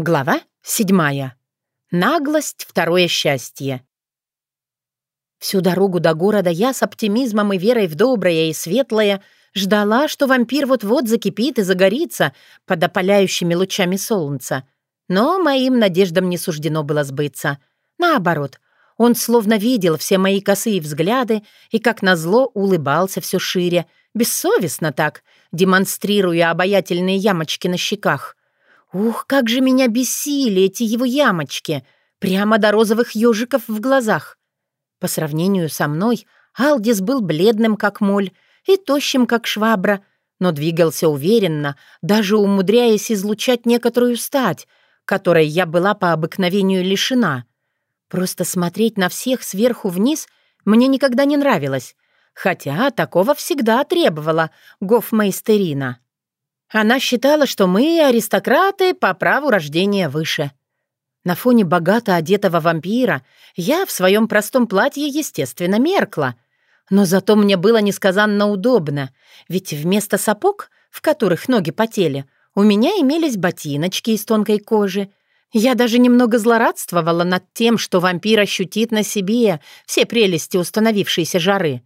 Глава седьмая. Наглость — второе счастье. Всю дорогу до города я с оптимизмом и верой в доброе и светлое ждала, что вампир вот-вот закипит и загорится под опаляющими лучами солнца. Но моим надеждам не суждено было сбыться. Наоборот, он словно видел все мои косые взгляды и, как назло, улыбался все шире, бессовестно так, демонстрируя обаятельные ямочки на щеках. Ух, как же меня бесили эти его ямочки, прямо до розовых ежиков в глазах. По сравнению со мной, Алдис был бледным, как моль, и тощим, как швабра, но двигался уверенно, даже умудряясь излучать некоторую стать, которой я была по обыкновению лишена. Просто смотреть на всех сверху вниз мне никогда не нравилось, хотя такого всегда требовала гофмейстерина. Она считала, что мы, аристократы, по праву рождения выше. На фоне богато одетого вампира я в своем простом платье, естественно, меркла. Но зато мне было несказанно удобно, ведь вместо сапог, в которых ноги потели, у меня имелись ботиночки из тонкой кожи. Я даже немного злорадствовала над тем, что вампир ощутит на себе все прелести установившейся жары.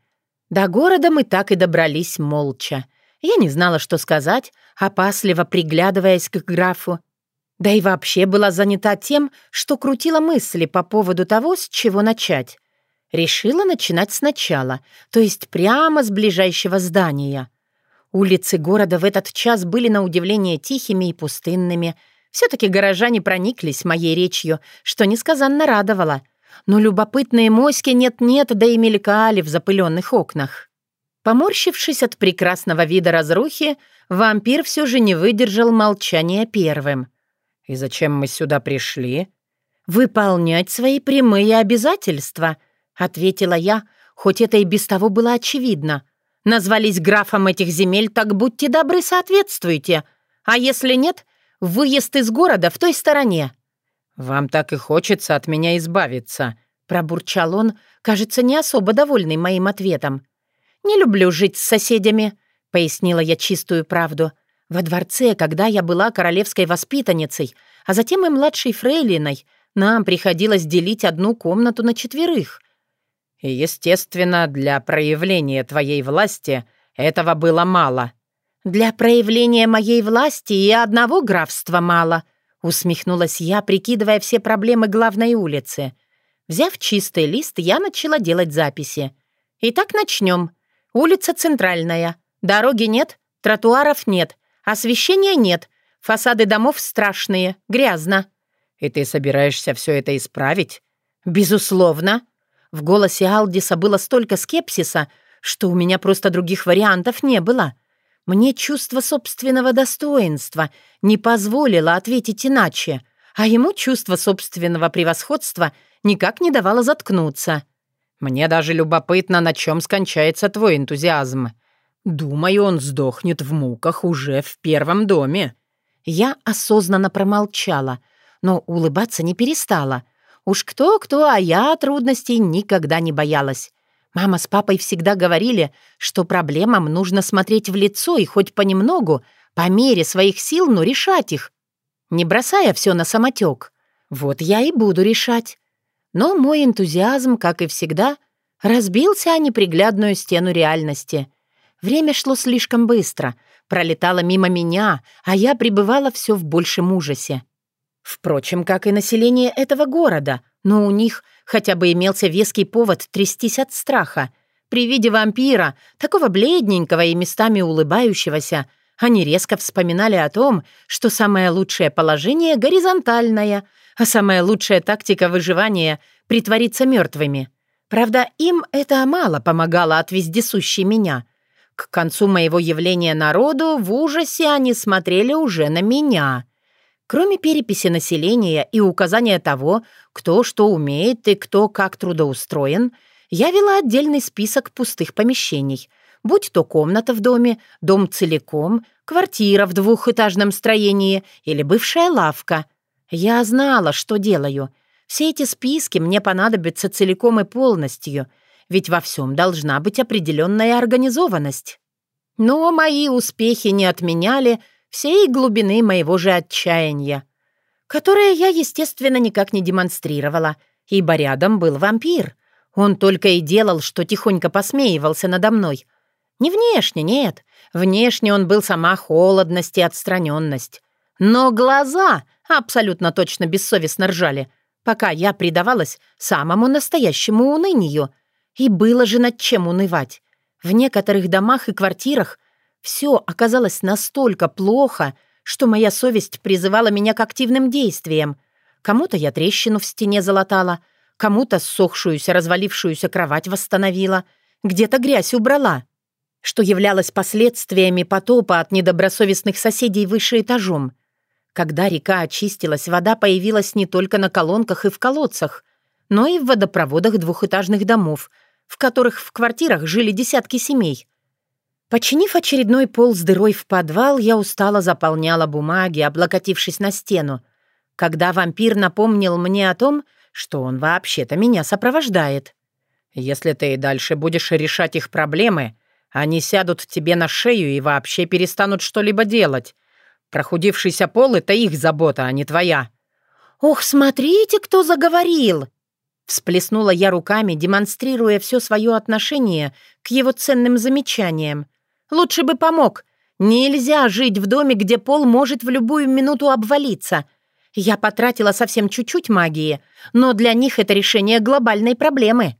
До города мы так и добрались молча. Я не знала, что сказать, опасливо приглядываясь к графу. Да и вообще была занята тем, что крутила мысли по поводу того, с чего начать. Решила начинать сначала, то есть прямо с ближайшего здания. Улицы города в этот час были на удивление тихими и пустынными. Все-таки горожане прониклись моей речью, что несказанно радовало. Но любопытные моськи нет-нет, да и мелькали в запыленных окнах. Поморщившись от прекрасного вида разрухи, вампир все же не выдержал молчания первым. «И зачем мы сюда пришли?» «Выполнять свои прямые обязательства», — ответила я, хоть это и без того было очевидно. «Назвались графом этих земель, так будьте добры, соответствуйте. А если нет, выезд из города в той стороне». «Вам так и хочется от меня избавиться», — пробурчал он, кажется, не особо довольный моим ответом. «Не люблю жить с соседями», — пояснила я чистую правду. «Во дворце, когда я была королевской воспитанницей, а затем и младшей фрейлиной, нам приходилось делить одну комнату на четверых». Естественно, для проявления твоей власти этого было мало». «Для проявления моей власти и одного графства мало», — усмехнулась я, прикидывая все проблемы главной улицы. Взяв чистый лист, я начала делать записи. «Итак, начнем. Улица центральная. Дороги нет, тротуаров нет, освещения нет, фасады домов страшные, грязно». «И ты собираешься все это исправить?» «Безусловно». В голосе Алдиса было столько скепсиса, что у меня просто других вариантов не было. Мне чувство собственного достоинства не позволило ответить иначе, а ему чувство собственного превосходства никак не давало заткнуться. Мне даже любопытно, на чем скончается твой энтузиазм. Думаю, он сдохнет в муках уже в первом доме». Я осознанно промолчала, но улыбаться не перестала. Уж кто-кто, а я трудностей никогда не боялась. Мама с папой всегда говорили, что проблемам нужно смотреть в лицо и хоть понемногу, по мере своих сил, но решать их, не бросая все на самотек. Вот я и буду решать. Но мой энтузиазм, как и всегда, разбился о неприглядную стену реальности. Время шло слишком быстро, пролетало мимо меня, а я пребывала все в большем ужасе. Впрочем, как и население этого города, но у них хотя бы имелся веский повод трястись от страха. При виде вампира, такого бледненького и местами улыбающегося, они резко вспоминали о том, что самое лучшее положение — горизонтальное — а самая лучшая тактика выживания — притвориться мертвыми. Правда, им это мало помогало от вездесущей меня. К концу моего явления народу в ужасе они смотрели уже на меня. Кроме переписи населения и указания того, кто что умеет и кто как трудоустроен, я вела отдельный список пустых помещений, будь то комната в доме, дом целиком, квартира в двухэтажном строении или бывшая лавка — я знала, что делаю. Все эти списки мне понадобятся целиком и полностью, ведь во всем должна быть определенная организованность. Но мои успехи не отменяли всей глубины моего же отчаяния. которое я, естественно, никак не демонстрировала, ибо рядом был вампир. Он только и делал, что тихонько посмеивался надо мной. Не внешне, нет. Внешне он был сама холодность и отстраненность. Но глаза абсолютно точно бессовестно ржали, пока я предавалась самому настоящему унынию. И было же над чем унывать. В некоторых домах и квартирах все оказалось настолько плохо, что моя совесть призывала меня к активным действиям. Кому-то я трещину в стене залатала, кому-то ссохшуюся, развалившуюся кровать восстановила, где-то грязь убрала, что являлось последствиями потопа от недобросовестных соседей выше этажом. Когда река очистилась, вода появилась не только на колонках и в колодцах, но и в водопроводах двухэтажных домов, в которых в квартирах жили десятки семей. Починив очередной пол с дырой в подвал, я устало заполняла бумаги, облокотившись на стену, когда вампир напомнил мне о том, что он вообще-то меня сопровождает. «Если ты и дальше будешь решать их проблемы, они сядут тебе на шею и вообще перестанут что-либо делать. Прохудившийся пол — это их забота, а не твоя». «Ох, смотрите, кто заговорил!» Всплеснула я руками, демонстрируя все свое отношение к его ценным замечаниям. «Лучше бы помог. Нельзя жить в доме, где пол может в любую минуту обвалиться. Я потратила совсем чуть-чуть магии, но для них это решение глобальной проблемы».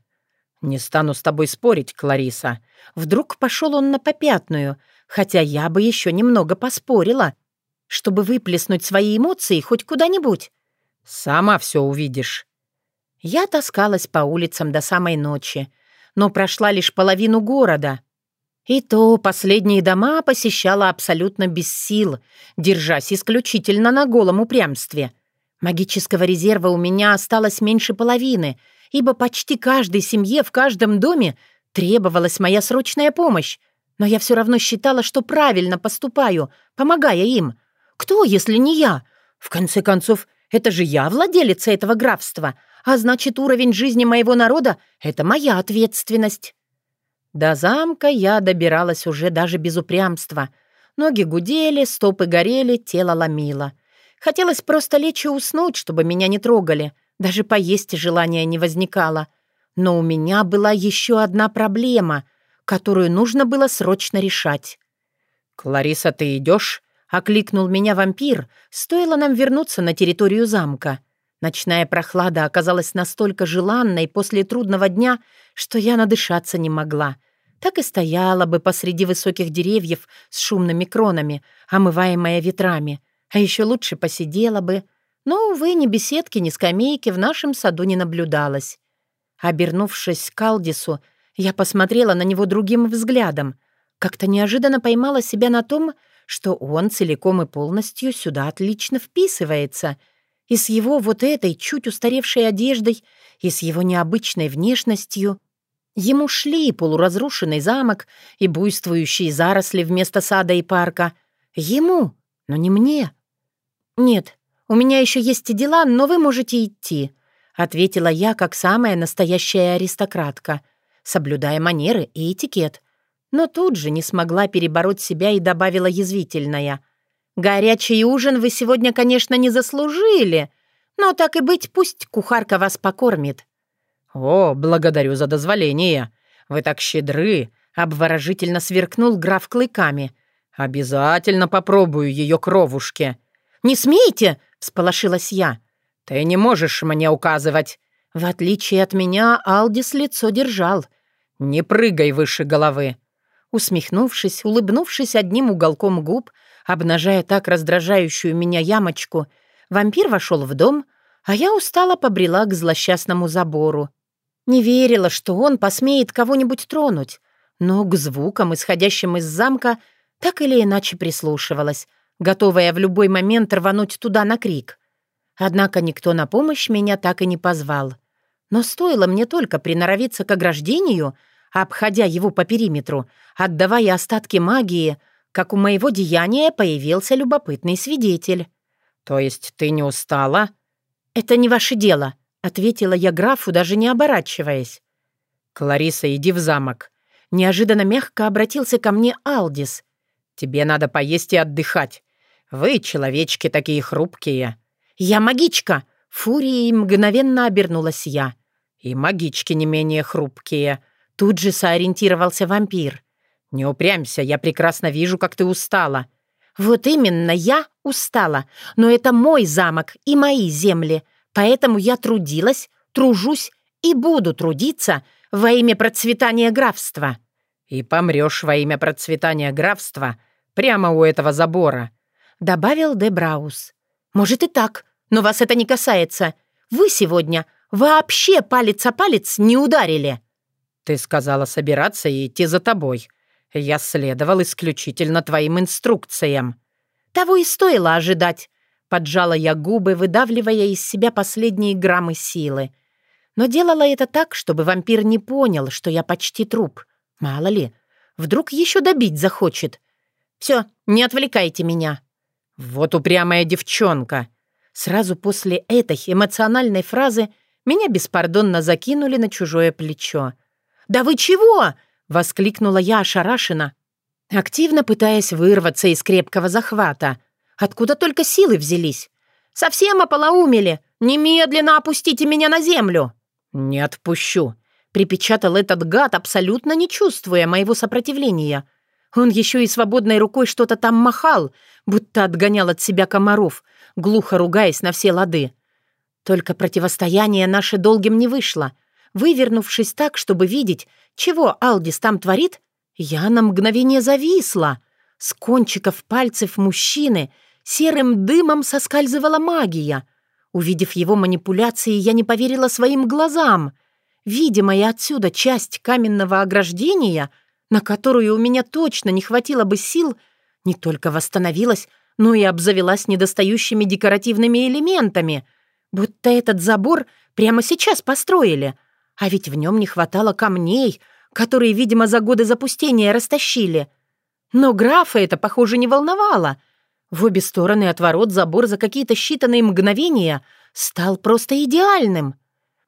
«Не стану с тобой спорить, Клариса». Вдруг пошел он на попятную, хотя я бы еще немного поспорила, чтобы выплеснуть свои эмоции хоть куда-нибудь. «Сама все увидишь». Я таскалась по улицам до самой ночи, но прошла лишь половину города. И то последние дома посещала абсолютно без сил, держась исключительно на голом упрямстве. Магического резерва у меня осталось меньше половины, ибо почти каждой семье в каждом доме требовалась моя срочная помощь, но я все равно считала, что правильно поступаю, помогая им. Кто, если не я? В конце концов, это же я владелица этого графства, а значит, уровень жизни моего народа — это моя ответственность. До замка я добиралась уже даже без упрямства. Ноги гудели, стопы горели, тело ломило. Хотелось просто лечь и уснуть, чтобы меня не трогали. Даже поесть желания не возникало. Но у меня была еще одна проблема, которую нужно было срочно решать. «Клариса, ты идешь?» — окликнул меня вампир. Стоило нам вернуться на территорию замка — Ночная прохлада оказалась настолько желанной после трудного дня, что я надышаться не могла. Так и стояла бы посреди высоких деревьев с шумными кронами, омываемая ветрами. А еще лучше посидела бы. Но, увы, ни беседки, ни скамейки в нашем саду не наблюдалось. Обернувшись к Алдису, я посмотрела на него другим взглядом. Как-то неожиданно поймала себя на том, что он целиком и полностью сюда отлично вписывается — и с его вот этой чуть устаревшей одеждой, и с его необычной внешностью. Ему шли полуразрушенный замок и буйствующие заросли вместо сада и парка. Ему, но не мне. «Нет, у меня еще есть дела, но вы можете идти», — ответила я, как самая настоящая аристократка, соблюдая манеры и этикет. Но тут же не смогла перебороть себя и добавила язвительная — Горячий ужин вы сегодня, конечно, не заслужили, но так и быть, пусть кухарка вас покормит». «О, благодарю за дозволение. Вы так щедры», — обворожительно сверкнул граф клыками. «Обязательно попробую ее кровушки». «Не смейте!» — всполошилась я. «Ты не можешь мне указывать». В отличие от меня, Алдис лицо держал. «Не прыгай выше головы». Усмехнувшись, улыбнувшись одним уголком губ, обнажая так раздражающую меня ямочку, вампир вошел в дом, а я устало побрела к злосчастному забору. Не верила, что он посмеет кого-нибудь тронуть, но к звукам, исходящим из замка, так или иначе прислушивалась, готовая в любой момент рвануть туда на крик. Однако никто на помощь меня так и не позвал. Но стоило мне только приноровиться к ограждению, обходя его по периметру, отдавая остатки магии — как у моего деяния появился любопытный свидетель. «То есть ты не устала?» «Это не ваше дело», — ответила я графу, даже не оборачиваясь. «Клариса, иди в замок». Неожиданно мягко обратился ко мне Алдис. «Тебе надо поесть и отдыхать. Вы, человечки, такие хрупкие». «Я магичка!» Фурией мгновенно обернулась я. «И магички не менее хрупкие», — тут же соориентировался вампир. «Не упрямься, я прекрасно вижу, как ты устала». «Вот именно, я устала, но это мой замок и мои земли, поэтому я трудилась, тружусь и буду трудиться во имя процветания графства». «И помрешь во имя процветания графства прямо у этого забора», — добавил Де Браус. «Может и так, но вас это не касается. Вы сегодня вообще палец о палец не ударили». «Ты сказала собираться и идти за тобой. Я следовал исключительно твоим инструкциям». «Того и стоило ожидать», — поджала я губы, выдавливая из себя последние граммы силы. Но делала это так, чтобы вампир не понял, что я почти труп. Мало ли, вдруг еще добить захочет. Все, не отвлекайте меня. Вот упрямая девчонка. Сразу после этой эмоциональной фразы меня беспардонно закинули на чужое плечо. «Да вы чего?» — воскликнула я ошарашенно, активно пытаясь вырваться из крепкого захвата. Откуда только силы взялись? Совсем ополоумели! Немедленно опустите меня на землю!» «Не отпущу», — припечатал этот гад, абсолютно не чувствуя моего сопротивления. Он еще и свободной рукой что-то там махал, будто отгонял от себя комаров, глухо ругаясь на все лады. Только противостояние наше долгим не вышло. Вывернувшись так, чтобы видеть, чего Алдис там творит, я на мгновение зависла. С кончиков пальцев мужчины серым дымом соскальзывала магия — Увидев его манипуляции, я не поверила своим глазам. Видимая отсюда часть каменного ограждения, на которую у меня точно не хватило бы сил, не только восстановилась, но и обзавелась недостающими декоративными элементами, будто этот забор прямо сейчас построили. А ведь в нем не хватало камней, которые, видимо, за годы запустения растащили. Но графа это, похоже, не волновало — в обе стороны от ворот забор за какие-то считанные мгновения стал просто идеальным.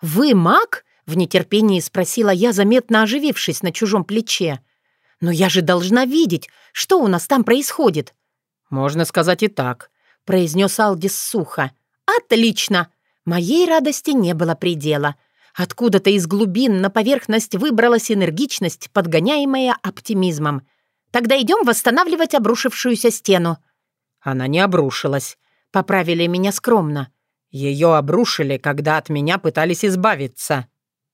«Вы маг?» — в нетерпении спросила я, заметно оживившись на чужом плече. «Но я же должна видеть, что у нас там происходит». «Можно сказать и так», — произнес Алдис сухо. «Отлично!» Моей радости не было предела. Откуда-то из глубин на поверхность выбралась энергичность, подгоняемая оптимизмом. «Тогда идем восстанавливать обрушившуюся стену». Она не обрушилась. Поправили меня скромно. Ее обрушили, когда от меня пытались избавиться.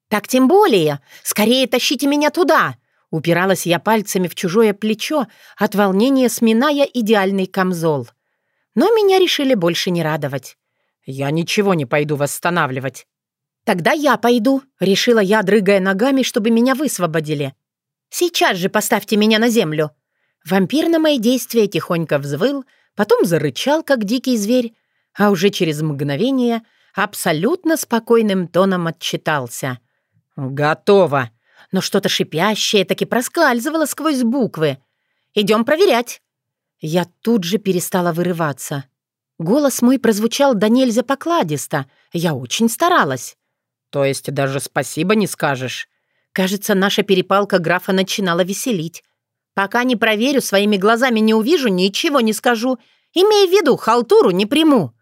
«Так тем более! Скорее тащите меня туда!» Упиралась я пальцами в чужое плечо, от волнения сминая идеальный камзол. Но меня решили больше не радовать. «Я ничего не пойду восстанавливать». «Тогда я пойду», — решила я, дрыгая ногами, чтобы меня высвободили. «Сейчас же поставьте меня на землю». Вампир на мои действия тихонько взвыл, потом зарычал, как дикий зверь, а уже через мгновение абсолютно спокойным тоном отчитался. «Готово!» Но что-то шипящее таки проскальзывало сквозь буквы. «Идем проверять!» Я тут же перестала вырываться. Голос мой прозвучал до нельзя покладисто. Я очень старалась. «То есть даже спасибо не скажешь?» Кажется, наша перепалка графа начинала веселить. Пока не проверю, своими глазами не увижу, ничего не скажу. Имей в виду, халтуру не приму».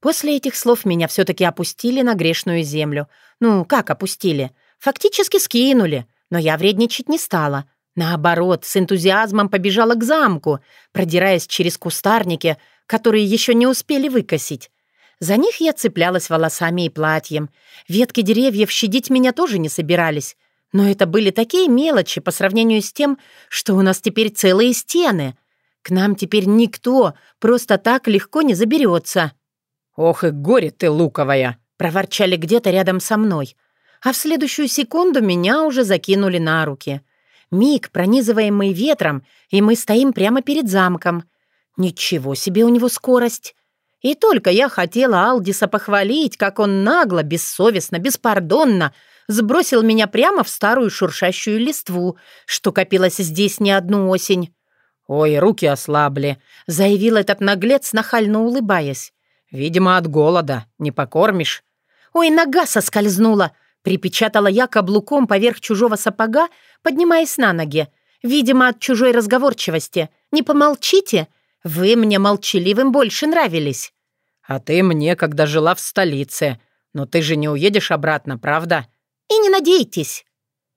После этих слов меня все-таки опустили на грешную землю. Ну, как опустили? Фактически скинули, но я вредничать не стала. Наоборот, с энтузиазмом побежала к замку, продираясь через кустарники, которые еще не успели выкосить. За них я цеплялась волосами и платьем. Ветки деревьев щадить меня тоже не собирались. Но это были такие мелочи по сравнению с тем, что у нас теперь целые стены. К нам теперь никто просто так легко не заберется. «Ох и горе ты, луковая!» — проворчали где-то рядом со мной. А в следующую секунду меня уже закинули на руки. Миг, пронизываемый ветром, и мы стоим прямо перед замком. Ничего себе у него скорость! И только я хотела Алдиса похвалить, как он нагло, бессовестно, беспардонно сбросил меня прямо в старую шуршащую листву, что копилось здесь не одну осень. «Ой, руки ослабли», — заявил этот наглец, нахально улыбаясь. «Видимо, от голода. Не покормишь». «Ой, нога соскользнула», — припечатала я каблуком поверх чужого сапога, поднимаясь на ноги. «Видимо, от чужой разговорчивости. Не помолчите? Вы мне молчаливым больше нравились». «А ты мне, когда жила в столице. Но ты же не уедешь обратно, правда?» «И не надейтесь!»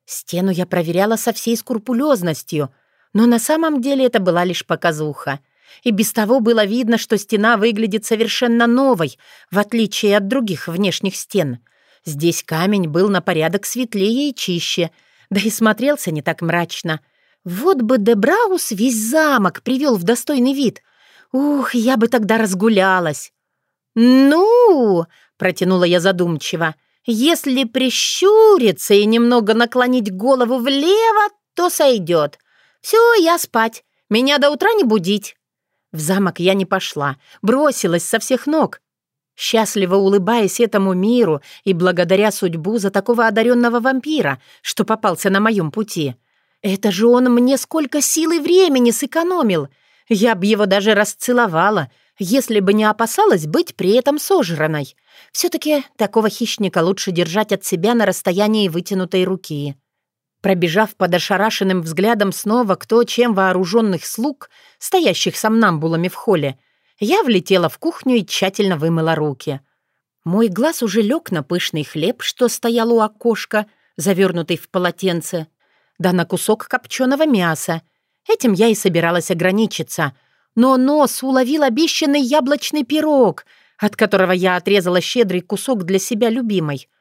Стену я проверяла со всей скрупулезностью, но на самом деле это была лишь показуха. И без того было видно, что стена выглядит совершенно новой, в отличие от других внешних стен. Здесь камень был на порядок светлее и чище, да и смотрелся не так мрачно. Вот бы Дебраус весь замок привел в достойный вид. Ух, я бы тогда разгулялась. «Ну!» — протянула я задумчиво. «Если прищуриться и немного наклонить голову влево, то сойдет. Все, я спать. Меня до утра не будить». В замок я не пошла, бросилась со всех ног, счастливо улыбаясь этому миру и благодаря судьбу за такого одаренного вампира, что попался на моем пути. Это же он мне сколько сил и времени сэкономил. Я б его даже расцеловала, если бы не опасалась быть при этом сожранной. Все-таки такого хищника лучше держать от себя на расстоянии вытянутой руки. Пробежав под ошарашенным взглядом снова кто чем вооруженных слуг, стоящих сомнамбулами в холле, я влетела в кухню и тщательно вымыла руки. Мой глаз уже лег на пышный хлеб, что стоял у окошка, завернутый в полотенце, да на кусок копченого мяса. Этим я и собиралась ограничиться. Но нос уловил обещанный яблочный пирог, от которого я отрезала щедрый кусок для себя любимой —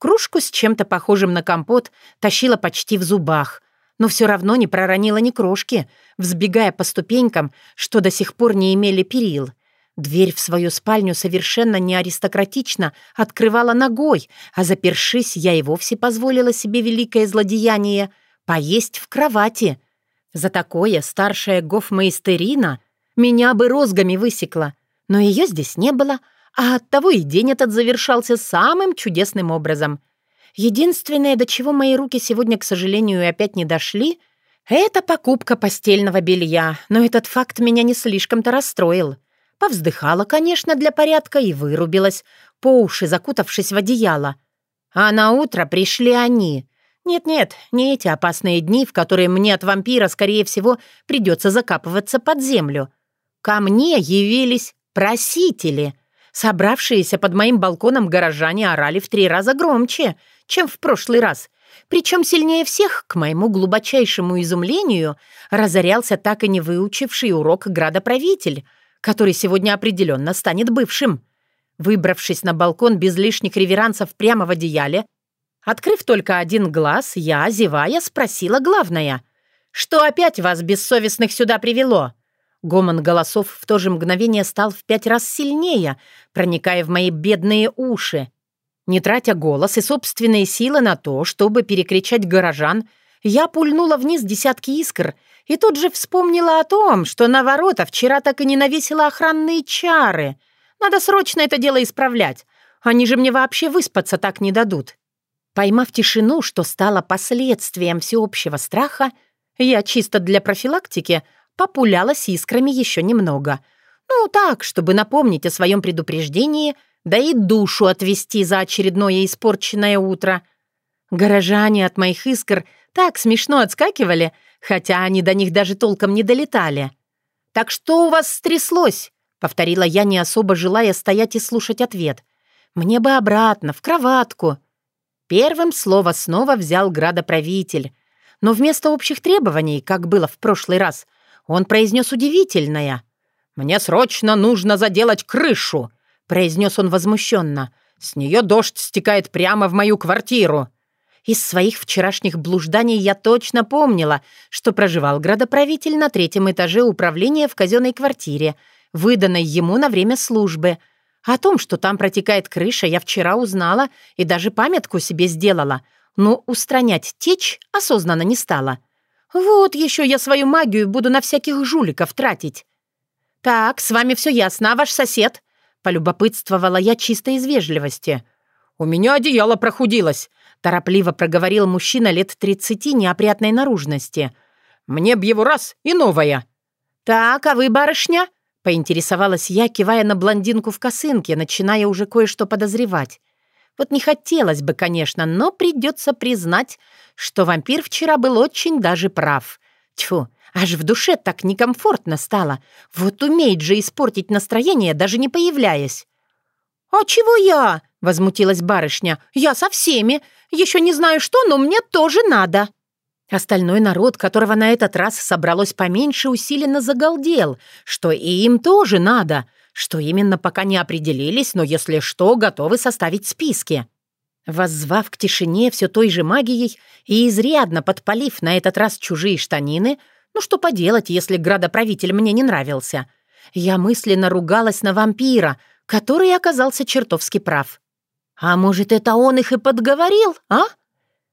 Кружку с чем-то похожим на компот тащила почти в зубах, но все равно не проронила ни крошки, взбегая по ступенькам, что до сих пор не имели перил. Дверь в свою спальню совершенно не аристократично открывала ногой, а запершись, я и вовсе позволила себе великое злодеяние — поесть в кровати. За такое старшая гофмейстерина меня бы розгами высекла, но ее здесь не было — а оттого и день этот завершался самым чудесным образом. Единственное, до чего мои руки сегодня, к сожалению, опять не дошли, это покупка постельного белья, но этот факт меня не слишком-то расстроил. Повздыхала, конечно, для порядка и вырубилась, по уши закутавшись в одеяло. А на утро пришли они. Нет-нет, не эти опасные дни, в которые мне от вампира, скорее всего, придется закапываться под землю. Ко мне явились просители — Собравшиеся под моим балконом горожане орали в три раза громче, чем в прошлый раз. Причем сильнее всех, к моему глубочайшему изумлению, разорялся так и не выучивший урок градоправитель, который сегодня определенно станет бывшим. Выбравшись на балкон без лишних реверансов прямо в одеяле, открыв только один глаз, я, зевая, спросила главное. «Что опять вас, бессовестных, сюда привело?» Гомон голосов в то же мгновение стал в пять раз сильнее, проникая в мои бедные уши. Не тратя голос и собственные силы на то, чтобы перекричать горожан, я пульнула вниз десятки искр и тут же вспомнила о том, что на ворота вчера так и не навесила охранные чары. Надо срочно это дело исправлять. Они же мне вообще выспаться так не дадут. Поймав тишину, что стало последствием всеобщего страха, я чисто для профилактики — популялась искрами еще немного. Ну, так, чтобы напомнить о своем предупреждении, да и душу отвести за очередное испорченное утро. Горожане от моих искр так смешно отскакивали, хотя они до них даже толком не долетали. «Так что у вас стряслось?» — повторила я, не особо желая стоять и слушать ответ. «Мне бы обратно, в кроватку». Первым слово снова взял градоправитель. Но вместо общих требований, как было в прошлый раз — он произнес удивительное. «Мне срочно нужно заделать крышу», — произнес он возмущенно. «С нее дождь стекает прямо в мою квартиру». Из своих вчерашних блужданий я точно помнила, что проживал градоправитель на третьем этаже управления в казенной квартире, выданной ему на время службы. О том, что там протекает крыша, я вчера узнала и даже памятку себе сделала, но устранять течь осознанно не стала. «Вот еще я свою магию буду на всяких жуликов тратить». «Так, с вами все ясно, а ваш сосед?» — полюбопытствовала я чисто из вежливости. «У меня одеяло прохудилось», — торопливо проговорил мужчина лет тридцати неопрятной наружности. «Мне б его раз и новое». «Так, а вы, барышня?» — поинтересовалась я, кивая на блондинку в косынке, начиная уже кое-что подозревать. Вот не хотелось бы, конечно, но придется признать, что вампир вчера был очень даже прав. Тьфу, аж в душе так некомфортно стало. Вот умеет же испортить настроение, даже не появляясь. «А чего я?» — возмутилась барышня. «Я со всеми. Еще не знаю что, но мне тоже надо». Остальной народ, которого на этот раз собралось поменьше, усиленно загалдел, что и им тоже надо, что именно пока не определились, но если что, готовы составить списки. Воззвав к тишине все той же магией и изрядно подпалив на этот раз чужие штанины, ну что поделать, если градоправитель мне не нравился, я мысленно ругалась на вампира, который оказался чертовски прав. А может, это он их и подговорил, а?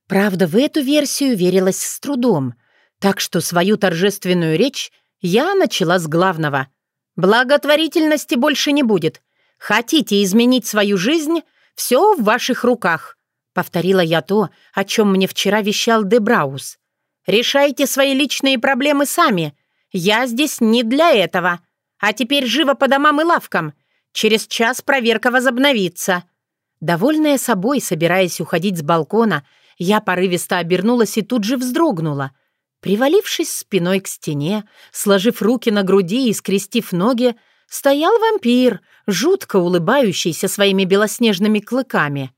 Правда, в эту версию верилась с трудом, так что свою торжественную речь я начала с главного. «Благотворительности больше не будет. Хотите изменить свою жизнь? Все в ваших руках», — повторила я то, о чем мне вчера вещал Дебраус. «Решайте свои личные проблемы сами. Я здесь не для этого. А теперь живо по домам и лавкам. Через час проверка возобновится». Довольная собой, собираясь уходить с балкона, я порывисто обернулась и тут же вздрогнула. Привалившись спиной к стене, сложив руки на груди и скрестив ноги, стоял вампир, жутко улыбающийся своими белоснежными клыками.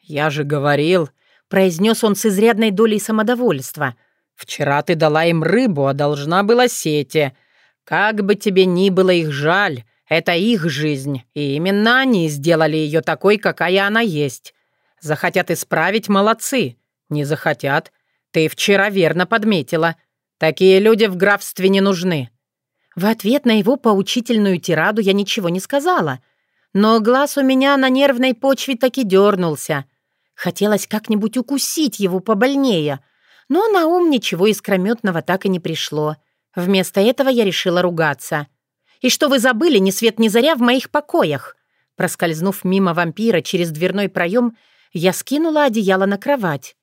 «Я же говорил», — произнес он с изрядной долей самодовольства. «Вчера ты дала им рыбу, а должна была сети. Как бы тебе ни было их жаль, это их жизнь, и именно они сделали ее такой, какая она есть. Захотят исправить — молодцы. Не захотят. Ты вчера верно подметила. Такие люди в графстве не нужны». В ответ на его поучительную тираду я ничего не сказала. Но глаз у меня на нервной почве таки дернулся. Хотелось как-нибудь укусить его побольнее. Но на ум ничего искрометного так и не пришло. Вместо этого я решила ругаться. «И что вы забыли, ни свет ни заря в моих покоях?» Проскользнув мимо вампира через дверной проем, я скинула одеяло на кровать.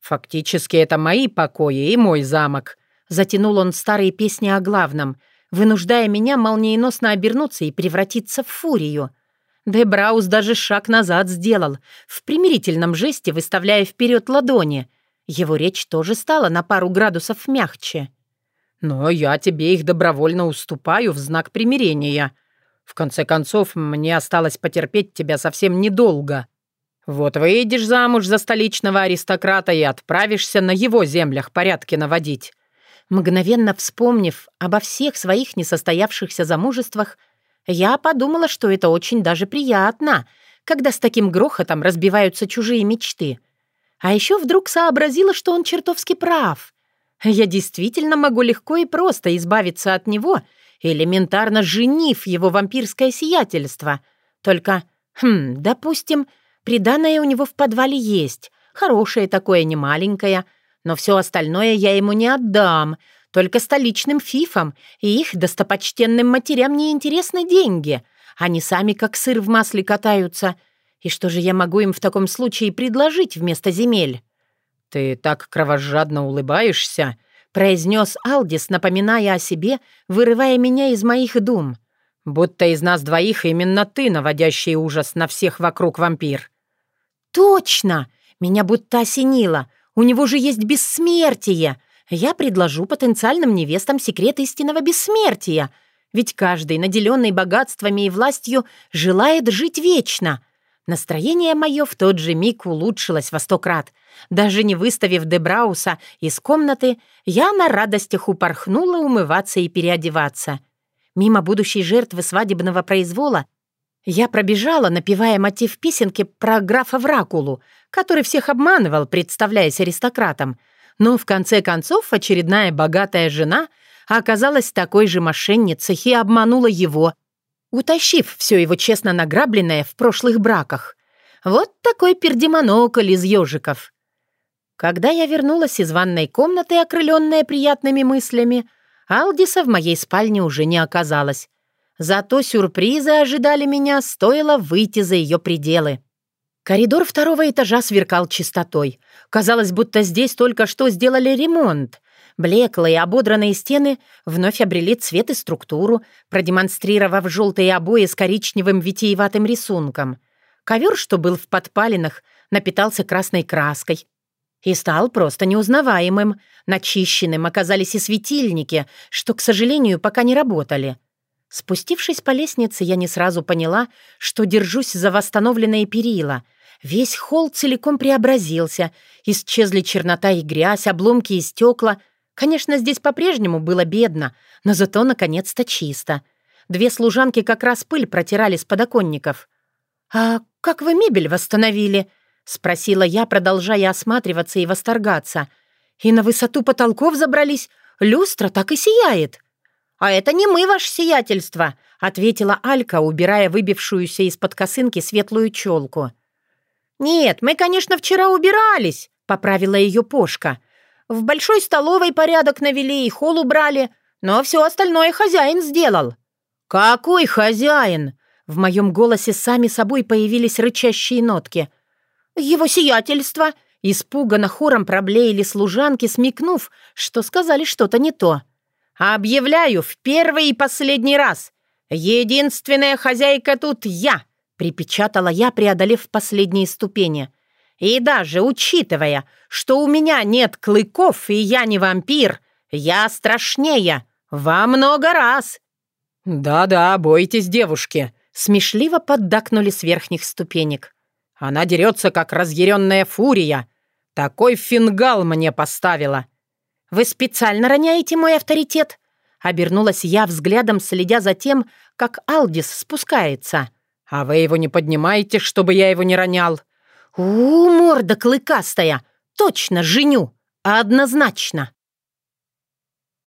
«Фактически это мои покои и мой замок», — затянул он старые песни о главном, вынуждая меня молниеносно обернуться и превратиться в фурию. Дебраус даже шаг назад сделал, в примирительном жесте выставляя вперед ладони. Его речь тоже стала на пару градусов мягче. «Но я тебе их добровольно уступаю в знак примирения. В конце концов, мне осталось потерпеть тебя совсем недолго». Вот выйдешь замуж за столичного аристократа и отправишься на его землях порядки наводить». Мгновенно вспомнив обо всех своих несостоявшихся замужествах, я подумала, что это очень даже приятно, когда с таким грохотом разбиваются чужие мечты. А еще вдруг сообразила, что он чертовски прав. Я действительно могу легко и просто избавиться от него, элементарно женив его вампирское сиятельство. Только, хм, допустим, Приданное у него в подвале есть. Хорошее такое, не маленькое. Но все остальное я ему не отдам. Только столичным фифам и их достопочтенным матерям не интересны деньги. Они сами как сыр в масле катаются. И что же я могу им в таком случае предложить вместо земель?» «Ты так кровожадно улыбаешься», — произнес Алдис, напоминая о себе, вырывая меня из моих дум. «Будто из нас двоих именно ты, наводящий ужас на всех вокруг вампир». «Точно! Меня будто осенило. У него же есть бессмертие. Я предложу потенциальным невестам секрет истинного бессмертия. Ведь каждый, наделенный богатствами и властью, желает жить вечно». Настроение мое в тот же миг улучшилось во сто крат. Даже не выставив Дебрауса из комнаты, я на радостях упорхнула умываться и переодеваться. Мимо будущей жертвы свадебного произвола я пробежала, напевая мотив песенки про графа Вракулу, который всех обманывал, представляясь аристократом. Но в конце концов очередная богатая жена оказалась такой же мошенницей и обманула его, утащив все его честно награбленное в прошлых браках. Вот такой пердемонокль из ежиков. Когда я вернулась из ванной комнаты, окрыленная приятными мыслями, Алдиса в моей спальне уже не оказалось. Зато сюрпризы ожидали меня, стоило выйти за ее пределы. Коридор второго этажа сверкал чистотой. Казалось, будто здесь только что сделали ремонт. Блеклые ободранные стены вновь обрели цвет и структуру, продемонстрировав желтые обои с коричневым витиеватым рисунком. Ковер, что был в подпалинах, напитался красной краской и стал просто неузнаваемым. Начищенным оказались и светильники, что, к сожалению, пока не работали. Спустившись по лестнице, я не сразу поняла, что держусь за восстановленные перила. Весь холл целиком преобразился. Исчезли чернота и грязь, обломки и стекла. Конечно, здесь по-прежнему было бедно, но зато наконец-то чисто. Две служанки как раз пыль протирали с подоконников. «А как вы мебель восстановили?» — спросила я, продолжая осматриваться и восторгаться. «И на высоту потолков забрались. Люстра так и сияет». «А это не мы, ваше сиятельство», — ответила Алька, убирая выбившуюся из-под косынки светлую челку. «Нет, мы, конечно, вчера убирались», — поправила ее Пошка. «В большой столовой порядок навели и холл убрали, но все остальное хозяин сделал». «Какой хозяин?» В моем голосе сами собой появились рычащие нотки. «Его сиятельство!» Испуганно хором проблеяли служанки, смекнув, что сказали что-то не то. «Объявляю в первый и последний раз! Единственная хозяйка тут я!» припечатала я, преодолев последние ступени. «И даже учитывая, что у меня нет клыков и я не вампир, я страшнее во много раз!» «Да-да, бойтесь девушки!» Смешливо поддакнули с верхних ступенек. «Она дерется, как разъяренная фурия. Такой фингал мне поставила!» «Вы специально роняете мой авторитет?» Обернулась я взглядом, следя за тем, как Алдис спускается. «А вы его не поднимаете, чтобы я его не ронял?» «У, морда клыкастая! Точно женю! Однозначно!»